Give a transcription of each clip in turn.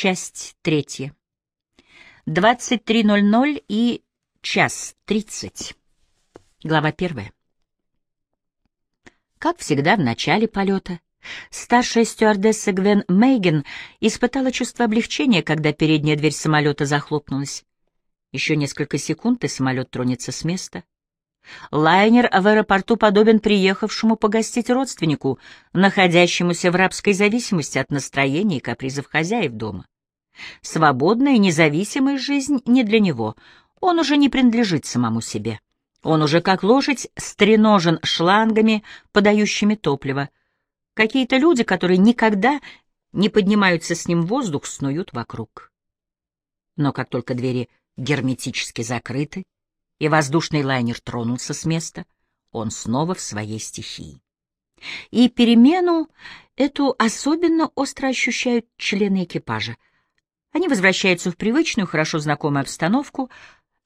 часть третья. 23.00 и час 30. Глава первая. Как всегда в начале полета, старшая стюардесса Гвен Мейген испытала чувство облегчения, когда передняя дверь самолета захлопнулась. Еще несколько секунд, и самолет тронется с места. Лайнер в аэропорту подобен приехавшему погостить родственнику, находящемуся в рабской зависимости от настроения и капризов хозяев дома. Свободная и независимая жизнь не для него, он уже не принадлежит самому себе. Он уже как лошадь стреножен шлангами, подающими топливо. Какие-то люди, которые никогда не поднимаются с ним в воздух, снуют вокруг. Но как только двери герметически закрыты, и воздушный лайнер тронулся с места, он снова в своей стихии. И перемену эту особенно остро ощущают члены экипажа. Они возвращаются в привычную, хорошо знакомую обстановку,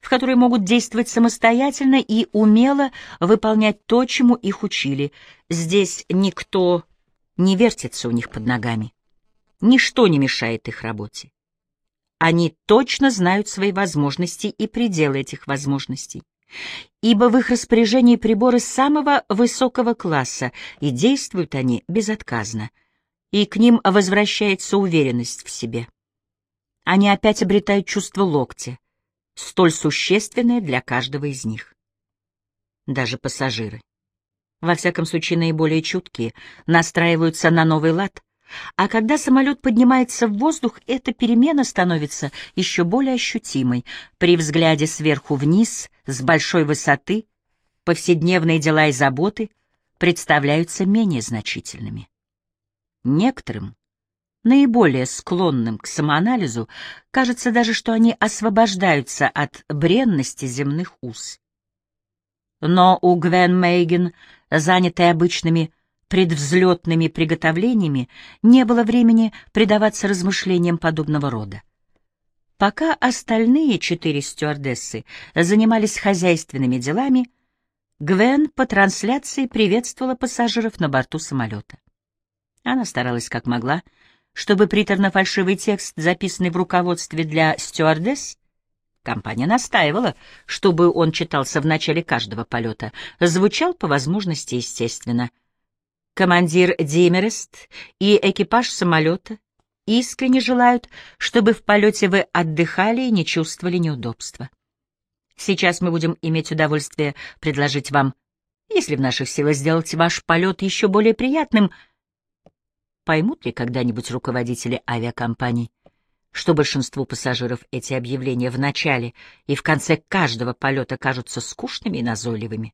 в которой могут действовать самостоятельно и умело выполнять то, чему их учили. Здесь никто не вертится у них под ногами. Ничто не мешает их работе. Они точно знают свои возможности и пределы этих возможностей, ибо в их распоряжении приборы самого высокого класса, и действуют они безотказно, и к ним возвращается уверенность в себе. Они опять обретают чувство локтя, столь существенное для каждого из них. Даже пассажиры, во всяком случае наиболее чуткие, настраиваются на новый лад — а когда самолет поднимается в воздух, эта перемена становится еще более ощутимой. При взгляде сверху вниз, с большой высоты, повседневные дела и заботы представляются менее значительными. Некоторым, наиболее склонным к самоанализу, кажется даже, что они освобождаются от бренности земных уз. Но у Гвен Мейген, занятой обычными предвзлетными приготовлениями не было времени предаваться размышлениям подобного рода. Пока остальные четыре стюардессы занимались хозяйственными делами, Гвен по трансляции приветствовала пассажиров на борту самолета. Она старалась как могла, чтобы приторно-фальшивый текст, записанный в руководстве для стюардесс, компания настаивала, чтобы он читался в начале каждого полета, звучал по возможности естественно — Командир Димерест и экипаж самолета искренне желают, чтобы в полете вы отдыхали и не чувствовали неудобства. Сейчас мы будем иметь удовольствие предложить вам, если в наших силах сделать ваш полет еще более приятным, поймут ли когда-нибудь руководители авиакомпаний, что большинству пассажиров эти объявления в начале и в конце каждого полета кажутся скучными и назойливыми?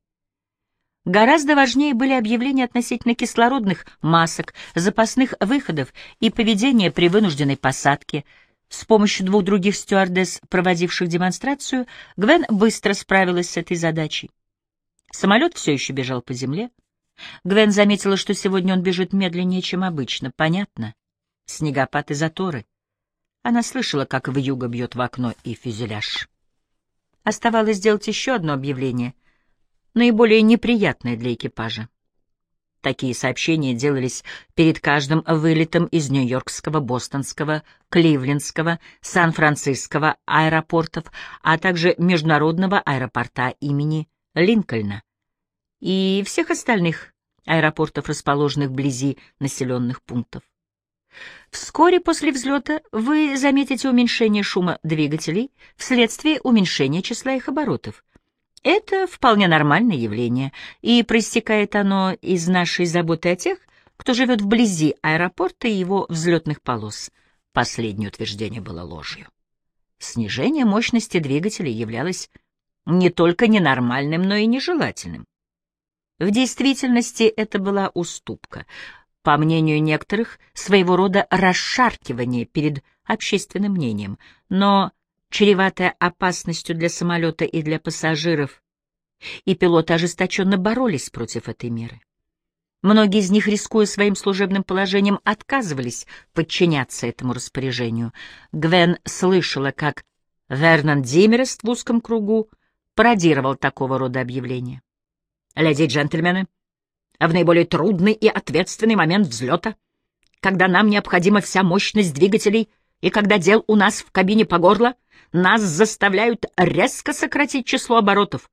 Гораздо важнее были объявления относительно кислородных масок, запасных выходов и поведения при вынужденной посадке. С помощью двух других стюардесс, проводивших демонстрацию, Гвен быстро справилась с этой задачей. Самолет все еще бежал по земле. Гвен заметила, что сегодня он бежит медленнее, чем обычно. Понятно. Снегопад и заторы. Она слышала, как вьюга бьет в окно и фюзеляж. Оставалось сделать еще одно объявление — наиболее неприятное для экипажа. Такие сообщения делались перед каждым вылетом из Нью-Йоркского, Бостонского, Кливлендского, Сан-Франциского аэропортов, а также международного аэропорта имени Линкольна и всех остальных аэропортов, расположенных вблизи населенных пунктов. Вскоре после взлета вы заметите уменьшение шума двигателей вследствие уменьшения числа их оборотов. Это вполне нормальное явление, и проистекает оно из нашей заботы о тех, кто живет вблизи аэропорта и его взлетных полос. Последнее утверждение было ложью. Снижение мощности двигателя являлось не только ненормальным, но и нежелательным. В действительности это была уступка, по мнению некоторых, своего рода расшаркивание перед общественным мнением, но чреватая опасностью для самолета и для пассажиров, и пилоты ожесточенно боролись против этой меры. Многие из них, рискуя своим служебным положением, отказывались подчиняться этому распоряжению. Гвен слышала, как Вернон Димерест в узком кругу пародировал такого рода объявления. «Леди и джентльмены, в наиболее трудный и ответственный момент взлета, когда нам необходима вся мощность двигателей — И когда дел у нас в кабине по горло, нас заставляют резко сократить число оборотов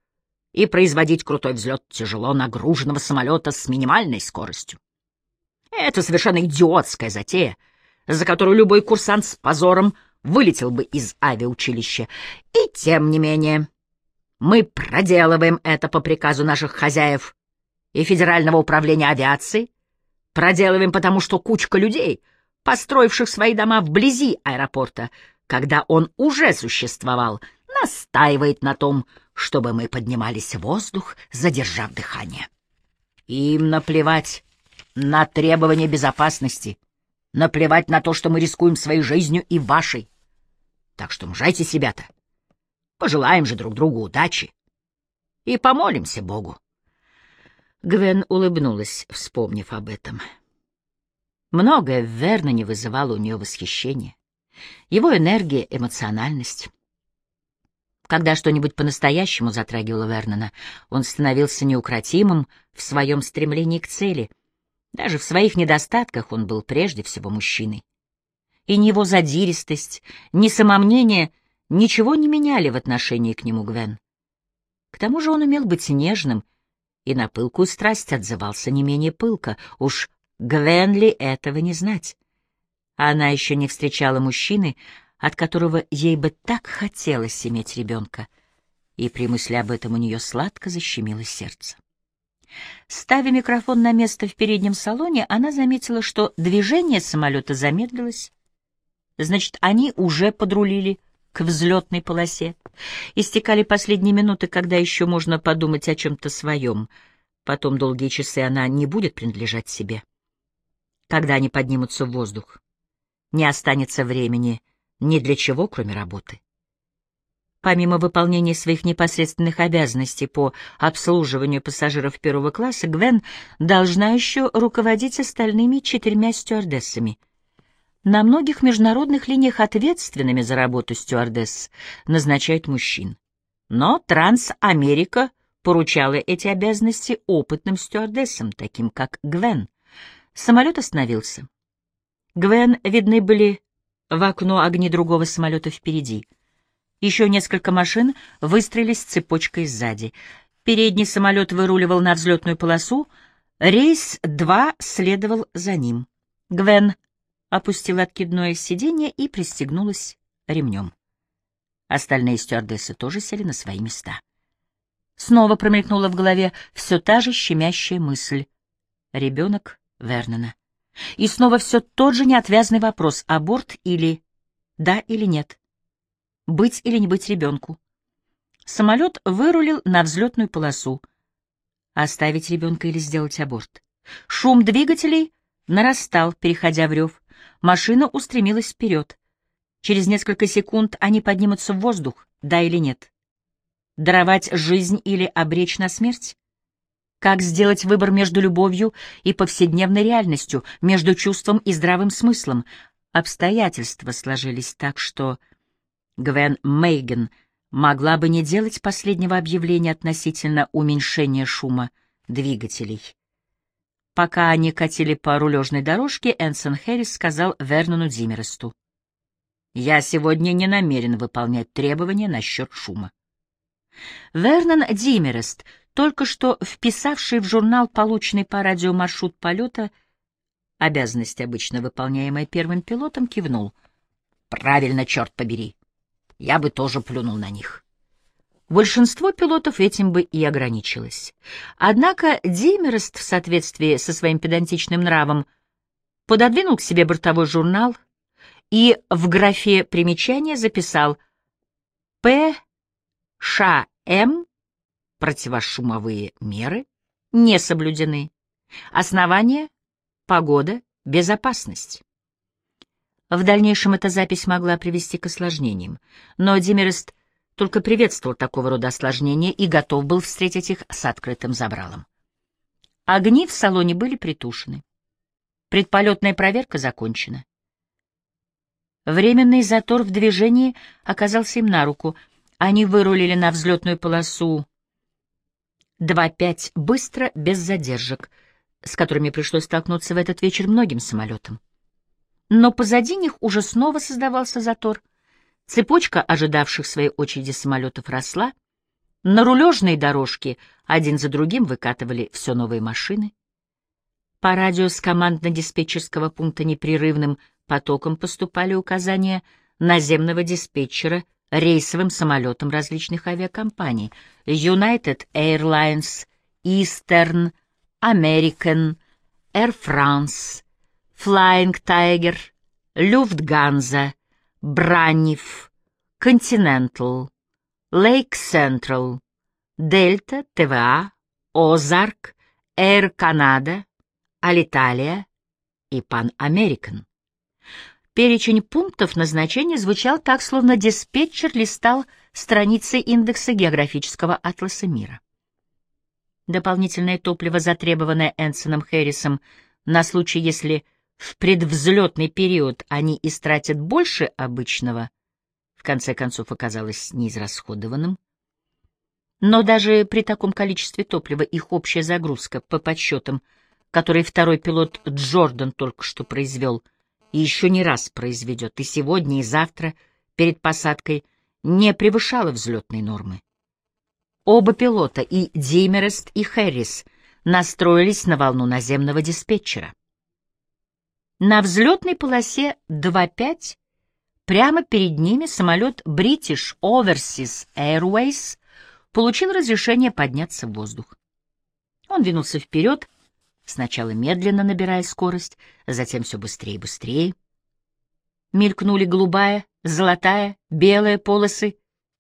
и производить крутой взлет тяжело нагруженного самолета с минимальной скоростью. Это совершенно идиотская затея, за которую любой курсант с позором вылетел бы из авиаучилища. И тем не менее, мы проделываем это по приказу наших хозяев и Федерального управления авиации, проделываем потому, что кучка людей, построивших свои дома вблизи аэропорта, когда он уже существовал, настаивает на том, чтобы мы поднимались в воздух, задержав дыхание. Им наплевать на требования безопасности, наплевать на то, что мы рискуем своей жизнью и вашей. Так что мжайте себя-то. Пожелаем же друг другу удачи и помолимся Богу. Гвен улыбнулась, вспомнив об этом. Многое в Верноне вызывало у нее восхищение. Его энергия, эмоциональность. Когда что-нибудь по-настоящему затрагивало Вернона, он становился неукротимым в своем стремлении к цели. Даже в своих недостатках он был прежде всего мужчиной. И ни его задиристость, ни самомнение ничего не меняли в отношении к нему Гвен. К тому же он умел быть нежным, и на пылкую страсть отзывался не менее пылко. Уж Гвен ли этого не знать? Она еще не встречала мужчины, от которого ей бы так хотелось иметь ребенка, и при мысли об этом у нее сладко защемило сердце. Ставя микрофон на место в переднем салоне, она заметила, что движение самолета замедлилось. Значит, они уже подрулили к взлетной полосе. Истекали последние минуты, когда еще можно подумать о чем-то своем. Потом долгие часы она не будет принадлежать себе. Когда они поднимутся в воздух, не останется времени — ни для чего, кроме работы. Помимо выполнения своих непосредственных обязанностей по обслуживанию пассажиров первого класса, Гвен должна еще руководить остальными четырьмя стюардессами. На многих международных линиях ответственными за работу стюардесс назначают мужчин. Но Трансамерика поручала эти обязанности опытным стюардессам, таким как Гвен. Самолет остановился. Гвен видны были в окно огни другого самолета впереди. Еще несколько машин выстроились цепочкой сзади. Передний самолет выруливал на взлетную полосу, рейс 2 следовал за ним. Гвен опустила откидное сиденье и пристегнулась ремнем. Остальные стюардессы тоже сели на свои места. Снова промелькнула в голове все та же щемящая мысль. Ребенок Вернона. И снова все тот же неотвязный вопрос, аборт или да или нет, быть или не быть ребенку. Самолет вырулил на взлетную полосу. Оставить ребенка или сделать аборт. Шум двигателей нарастал, переходя в рев. Машина устремилась вперед. Через несколько секунд они поднимутся в воздух, да или нет. Даровать жизнь или обречь на смерть? Как сделать выбор между любовью и повседневной реальностью, между чувством и здравым смыслом? Обстоятельства сложились так, что Гвен Мейген могла бы не делать последнего объявления относительно уменьшения шума двигателей. Пока они катили по рулежной дорожке, Энсон Хэррис сказал Вернону Димересту. «Я сегодня не намерен выполнять требования насчет шума». Вернон Димерест только что вписавший в журнал полученный по радио маршрут полета, обязанность, обычно выполняемая первым пилотом, кивнул. «Правильно, черт побери. Я бы тоже плюнул на них». Большинство пилотов этим бы и ограничилось. Однако Димерест в соответствии со своим педантичным нравом пододвинул к себе бортовой журнал и в графе примечания записал «П. Ш. М противошумовые меры не соблюдены. Основание — погода, безопасность. В дальнейшем эта запись могла привести к осложнениям, но Демерест только приветствовал такого рода осложнения и готов был встретить их с открытым забралом. Огни в салоне были притушены. Предполетная проверка закончена. Временный затор в движении оказался им на руку. Они вырулили на взлетную полосу 2-5 быстро, без задержек, с которыми пришлось столкнуться в этот вечер многим самолетам. Но позади них уже снова создавался затор. Цепочка ожидавших своей очереди самолетов росла. На рулежной дорожке один за другим выкатывали все новые машины. По радио с командно-диспетчерского пункта непрерывным потоком поступали указания наземного диспетчера рейсовым самолетам различных авиакомпаний United Airlines, Eastern, American, Air France, Flying Tiger, Lufthansa, Braniff, Continental, Lake Central, Delta, ТВА, Озарк, Air Canada, Alitalia и Pan American. Перечень пунктов назначения звучал так, словно диспетчер листал страницы индекса географического атласа мира. Дополнительное топливо, затребованное Энсоном Хэррисом на случай, если в предвзлетный период они истратят больше обычного, в конце концов оказалось неизрасходованным. Но даже при таком количестве топлива их общая загрузка, по подсчетам, которые второй пилот Джордан только что произвел — и еще не раз произведет, и сегодня, и завтра, перед посадкой, не превышала взлетной нормы. Оба пилота, и Димерест, и Хэррис, настроились на волну наземного диспетчера. На взлетной полосе 2.5 прямо перед ними самолет British Overseas Airways получил разрешение подняться в воздух. Он двинулся вперед, Сначала медленно набирая скорость, затем все быстрее и быстрее. Мелькнули голубая, золотая, белая полосы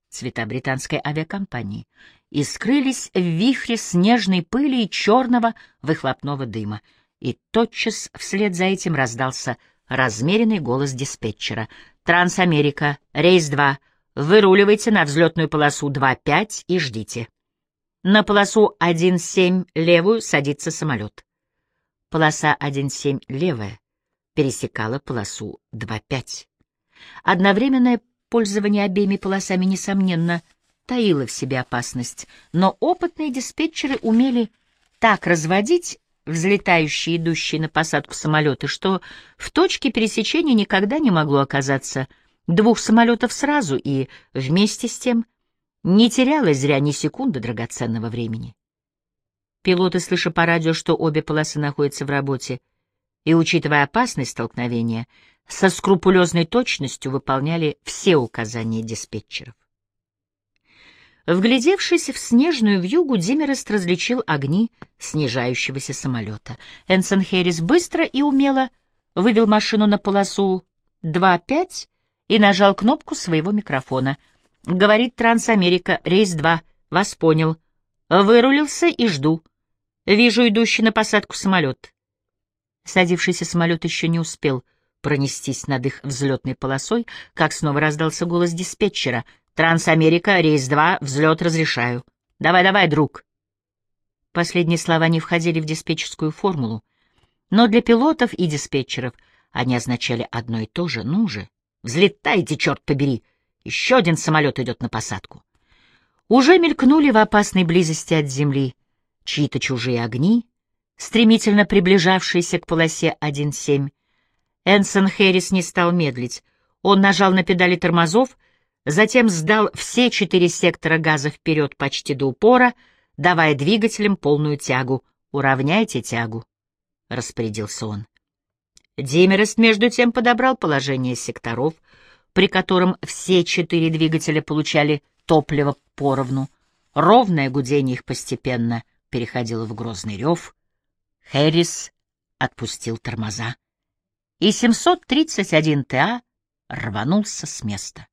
цвета британской авиакомпании и скрылись в вихре снежной пыли и черного выхлопного дыма. И тотчас вслед за этим раздался размеренный голос диспетчера. «Трансамерика, рейс 2, выруливайте на взлетную полосу 2.5 и ждите». На полосу 1.7 левую садится самолет. Полоса 1.7 левая пересекала полосу 2.5. Одновременное пользование обеими полосами, несомненно, таило в себе опасность, но опытные диспетчеры умели так разводить взлетающие идущие на посадку самолеты, что в точке пересечения никогда не могло оказаться двух самолетов сразу и, вместе с тем, не терялось зря ни секунды драгоценного времени. Пилоты, слыша по радио, что обе полосы находятся в работе, и, учитывая опасность столкновения, со скрупулезной точностью выполняли все указания диспетчеров. Вглядевшись в снежную вьюгу, Димерест различил огни снижающегося самолета. Энсон Хэрис быстро и умело вывел машину на полосу 2.5 и нажал кнопку своего микрофона. «Говорит Трансамерика, рейс 2, вас понял. Вырулился и жду. Вижу идущий на посадку самолет. Садившийся самолет еще не успел пронестись над их взлетной полосой, как снова раздался голос диспетчера. «Трансамерика, рейс 2, взлет разрешаю. Давай-давай, друг». Последние слова не входили в диспетчерскую формулу, но для пилотов и диспетчеров они означали одно и то же. «Ну же, взлетайте, черт побери! Еще один самолет идет на посадку». Уже мелькнули в опасной близости от земли чьи-то чужие огни, стремительно приближавшиеся к полосе 1.7. Энсон Хэрис не стал медлить. Он нажал на педали тормозов, затем сдал все четыре сектора газа вперед почти до упора, давая двигателям полную тягу. «Уравняйте тягу», — распорядился он. Демерест, между тем, подобрал положение секторов, при котором все четыре двигателя получали топливо поровну. Ровное гудение их постепенно — переходило в грозный рев. Хэрис отпустил тормоза, и 731 ТА рванулся с места.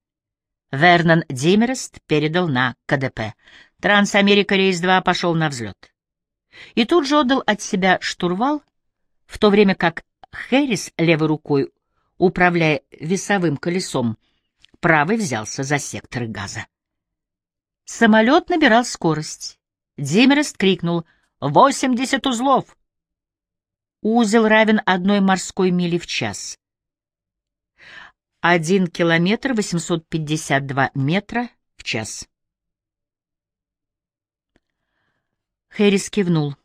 Вернон Димерест передал на КДП. Трансамерика рейс-2 пошел на взлет. И тут же отдал от себя штурвал, в то время как Хэрис левой рукой, управляя весовым колесом, правый взялся за секторы газа. Самолет набирал скорость. Димерест крикнул «Восемьдесят узлов!» Узел равен одной морской миле в час. Один километр восемьсот пятьдесят два метра в час. Хэрис кивнул.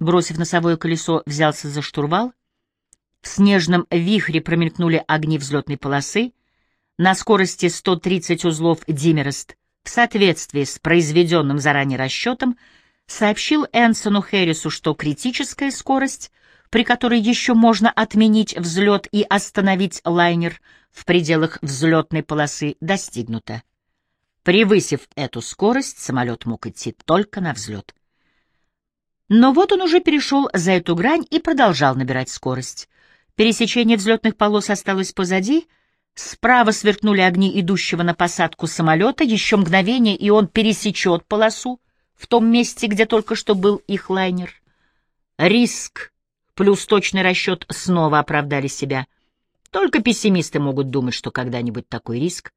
Бросив носовое колесо, взялся за штурвал. В снежном вихре промелькнули огни взлетной полосы. На скорости 130 узлов Димерест в соответствии с произведенным заранее расчетом сообщил Энсону Хэррису, что критическая скорость, при которой еще можно отменить взлет и остановить лайнер в пределах взлетной полосы, достигнута. Превысив эту скорость, самолет мог идти только на взлет. Но вот он уже перешел за эту грань и продолжал набирать скорость. Пересечение взлетных полос осталось позади, справа сверкнули огни идущего на посадку самолета, еще мгновение, и он пересечет полосу в том месте, где только что был их лайнер. Риск плюс точный расчет снова оправдали себя. Только пессимисты могут думать, что когда-нибудь такой риск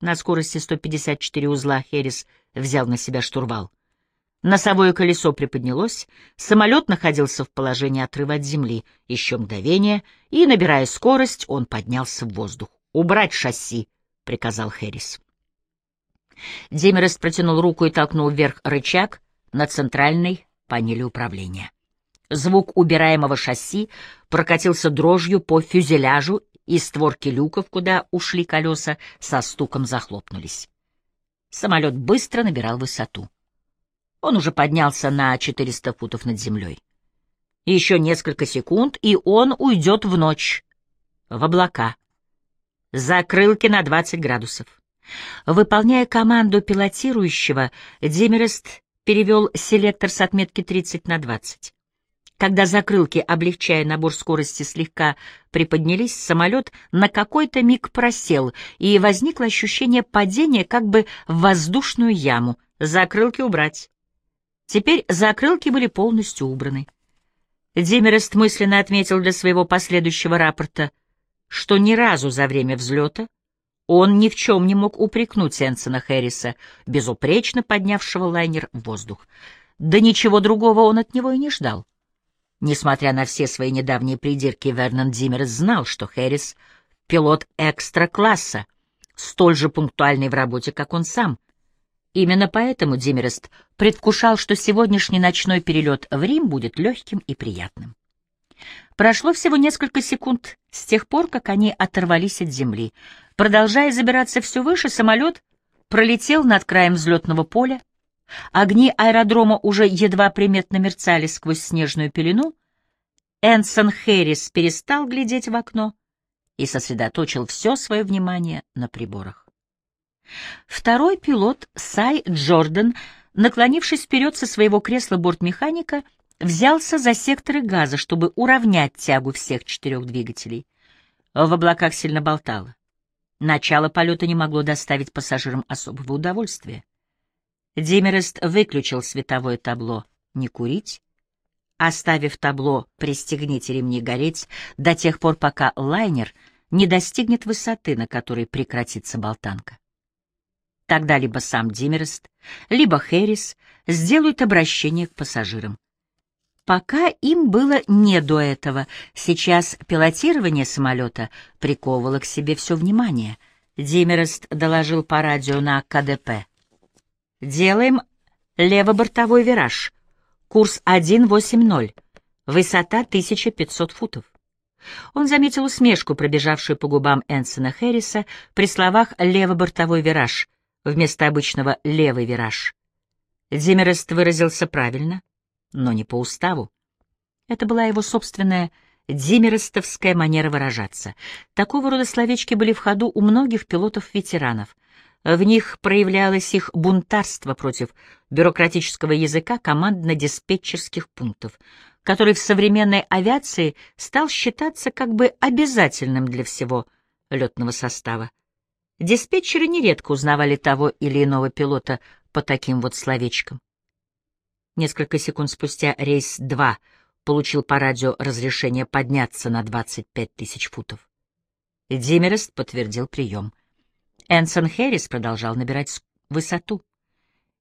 на скорости 154 узла Херрис взял на себя штурвал. Носовое колесо приподнялось, самолет находился в положении отрыва от земли. Еще мгновение, и, набирая скорость, он поднялся в воздух. «Убрать шасси!» — приказал Хэрис. Демерест протянул руку и толкнул вверх рычаг на центральной панели управления. Звук убираемого шасси прокатился дрожью по фюзеляжу и створки люков, куда ушли колеса, со стуком захлопнулись. Самолет быстро набирал высоту. Он уже поднялся на 400 футов над землей. Еще несколько секунд, и он уйдет в ночь, в облака. Закрылки на 20 градусов. Выполняя команду пилотирующего, Демерест перевел селектор с отметки 30 на 20. Когда закрылки, облегчая набор скорости, слегка приподнялись, самолет на какой-то миг просел, и возникло ощущение падения как бы в воздушную яму. Закрылки убрать. Теперь закрылки были полностью убраны. Демерест мысленно отметил для своего последующего рапорта, что ни разу за время взлета он ни в чем не мог упрекнуть Энсона Хэрриса, безупречно поднявшего лайнер в воздух. Да ничего другого он от него и не ждал. Несмотря на все свои недавние придирки, Вернон Диммерс знал, что Хэррис — пилот экстра-класса, столь же пунктуальный в работе, как он сам. Именно поэтому Диммерест предвкушал, что сегодняшний ночной перелет в Рим будет легким и приятным. Прошло всего несколько секунд с тех пор, как они оторвались от земли. Продолжая забираться все выше, самолет пролетел над краем взлетного поля, Огни аэродрома уже едва приметно мерцали сквозь снежную пелену. Энсон Хэрис перестал глядеть в окно и сосредоточил все свое внимание на приборах. Второй пилот, Сай Джордан, наклонившись вперед со своего кресла бортмеханика, взялся за секторы газа, чтобы уравнять тягу всех четырех двигателей. В облаках сильно болтало. Начало полета не могло доставить пассажирам особого удовольствия. Демерест выключил световое табло «Не курить», оставив табло «Пристегните ремни гореть» до тех пор, пока лайнер не достигнет высоты, на которой прекратится болтанка. Тогда либо сам Димерест, либо Хэрис сделают обращение к пассажирам. Пока им было не до этого, сейчас пилотирование самолета приковывало к себе все внимание. Димерест доложил по радио на КДП. Делаем левобортовой вираж. Курс 180. Высота 1500 футов. Он заметил усмешку, пробежавшую по губам Энсона Хэрриса при словах «левобортовой вираж» вместо обычного «левый вираж». Демерест выразился правильно, но не по уставу. Это была его собственная демерестовская манера выражаться. Такого рода словечки были в ходу у многих пилотов-ветеранов. В них проявлялось их бунтарство против бюрократического языка командно-диспетчерских пунктов, который в современной авиации стал считаться как бы обязательным для всего летного состава. Диспетчеры нередко узнавали того или иного пилота по таким вот словечкам. Несколько секунд спустя рейс 2 получил по радио разрешение подняться на 25 тысяч футов. Димерест подтвердил прием — Энсон Хэрис продолжал набирать высоту.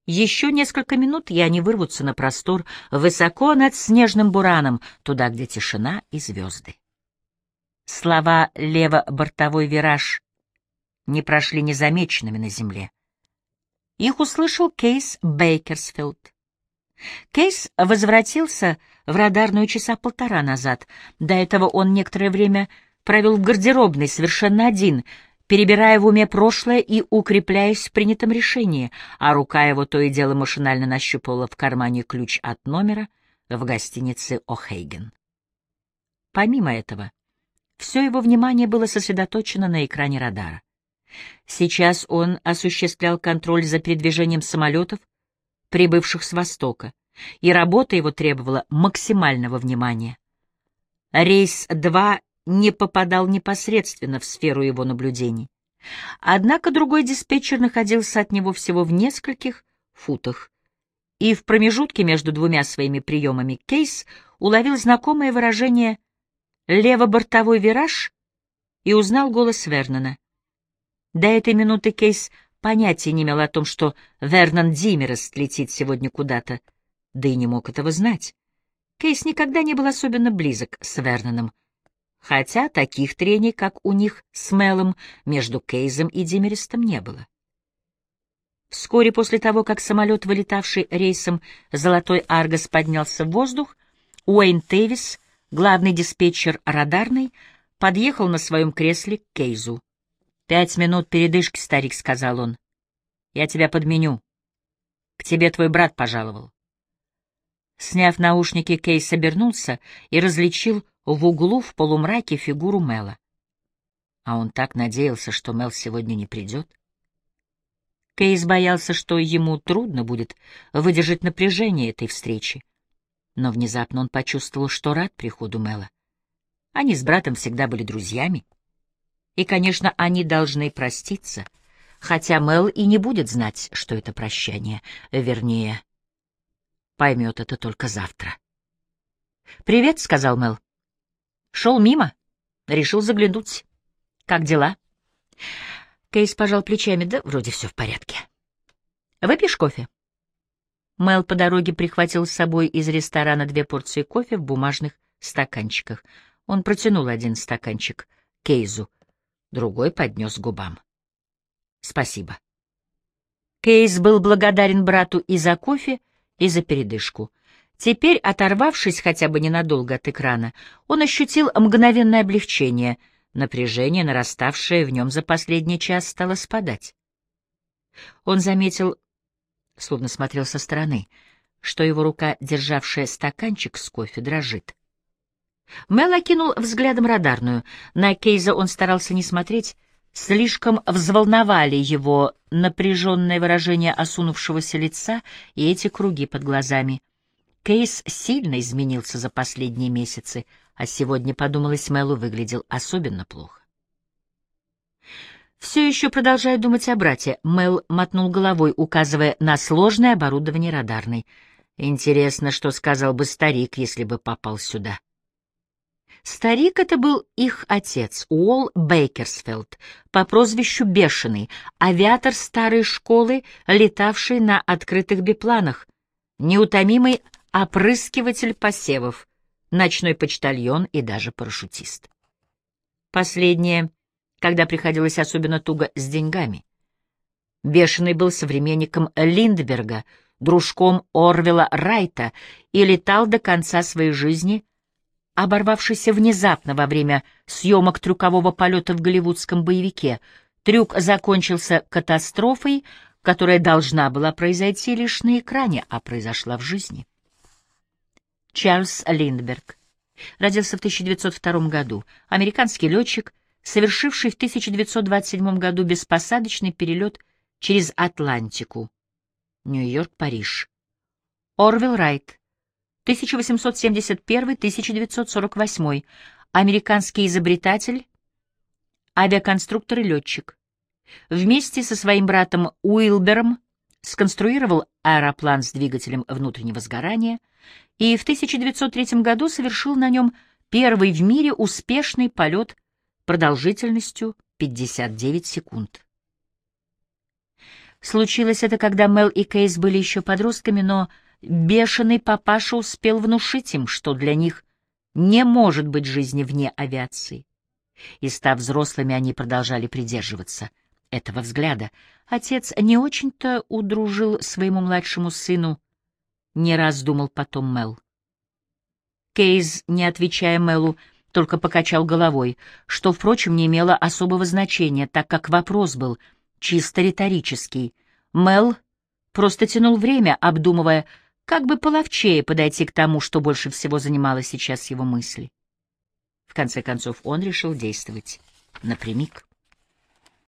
Еще несколько минут, и они вырвутся на простор, высоко над снежным бураном, туда, где тишина и звезды. Слова «лево-бортовой вираж» не прошли незамеченными на земле. Их услышал Кейс Бейкерсфилд. Кейс возвратился в радарную часа полтора назад. До этого он некоторое время провел в гардеробной совершенно один, перебирая в уме прошлое и укрепляясь в принятом решении, а рука его то и дело машинально нащупывала в кармане ключ от номера в гостинице «О'Хейген». Помимо этого, все его внимание было сосредоточено на экране радара. Сейчас он осуществлял контроль за передвижением самолетов, прибывших с востока, и работа его требовала максимального внимания. Рейс 2 не попадал непосредственно в сферу его наблюдений. Однако другой диспетчер находился от него всего в нескольких футах, и в промежутке между двумя своими приемами Кейс уловил знакомое выражение «левобортовой вираж» и узнал голос Вернона. До этой минуты Кейс понятия не имел о том, что Вернон Димерест летит сегодня куда-то, да и не мог этого знать. Кейс никогда не был особенно близок с Верноном, хотя таких трений, как у них с Мелом, между Кейзом и Димерестом не было. Вскоре после того, как самолет, вылетавший рейсом «Золотой Аргос» поднялся в воздух, Уэйн Тевис, главный диспетчер радарной, подъехал на своем кресле к Кейзу. «Пять минут передышки, старик», — сказал он. «Я тебя подменю. К тебе твой брат пожаловал». Сняв наушники, Кейс обернулся и различил в углу в полумраке фигуру Мела. А он так надеялся, что Мел сегодня не придет. Кейс боялся, что ему трудно будет выдержать напряжение этой встречи. Но внезапно он почувствовал, что рад приходу Мела. Они с братом всегда были друзьями. И, конечно, они должны проститься, хотя Мел и не будет знать, что это прощание, вернее, поймет это только завтра. «Привет», — сказал Мел. «Шел мимо. Решил заглянуть. Как дела?» Кейс пожал плечами. «Да вроде все в порядке». «Выпьешь кофе?» Мел по дороге прихватил с собой из ресторана две порции кофе в бумажных стаканчиках. Он протянул один стаканчик Кейзу, другой поднес губам. «Спасибо». Кейс был благодарен брату и за кофе, и за передышку. Теперь, оторвавшись хотя бы ненадолго от экрана, он ощутил мгновенное облегчение. Напряжение, нараставшее в нем за последний час, стало спадать. Он заметил, словно смотрел со стороны, что его рука, державшая стаканчик с кофе, дрожит. Мел окинул взглядом радарную. На Кейза он старался не смотреть. Слишком взволновали его напряженное выражение осунувшегося лица и эти круги под глазами. Кейс сильно изменился за последние месяцы, а сегодня, подумалось Мелу, выглядел особенно плохо. Все еще продолжая думать о брате, Мел мотнул головой, указывая на сложное оборудование радарной. Интересно, что сказал бы старик, если бы попал сюда. Старик это был их отец, Уолл Бейкерсфелд, по прозвищу Бешеный, авиатор старой школы, летавший на открытых бипланах, неутомимый опрыскиватель посевов, ночной почтальон и даже парашютист. Последнее, когда приходилось особенно туго с деньгами. Бешеный был современником Линдберга, дружком Орвела Райта и летал до конца своей жизни оборвавшийся внезапно во время съемок трюкового полета в голливудском боевике. Трюк закончился катастрофой, которая должна была произойти лишь на экране, а произошла в жизни. Чарльз Линдберг родился в 1902 году, американский летчик, совершивший в 1927 году беспосадочный перелет через Атлантику, Нью-Йорк-Париж. Орвилл Райт, 1871-1948, американский изобретатель, авиаконструктор и летчик. Вместе со своим братом Уилбером сконструировал аэроплан с двигателем внутреннего сгорания и в 1903 году совершил на нем первый в мире успешный полет продолжительностью 59 секунд. Случилось это, когда Мел и Кейс были еще подростками, но Бешеный папаша успел внушить им, что для них не может быть жизни вне авиации. И, став взрослыми, они продолжали придерживаться этого взгляда. Отец не очень-то удружил своему младшему сыну, не раз думал потом Мел. Кейз, не отвечая Мелу, только покачал головой, что, впрочем, не имело особого значения, так как вопрос был чисто риторический. Мел просто тянул время, обдумывая, как бы половчее подойти к тому, что больше всего занимало сейчас его мысли. В конце концов, он решил действовать напрямик.